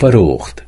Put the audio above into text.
فروخت.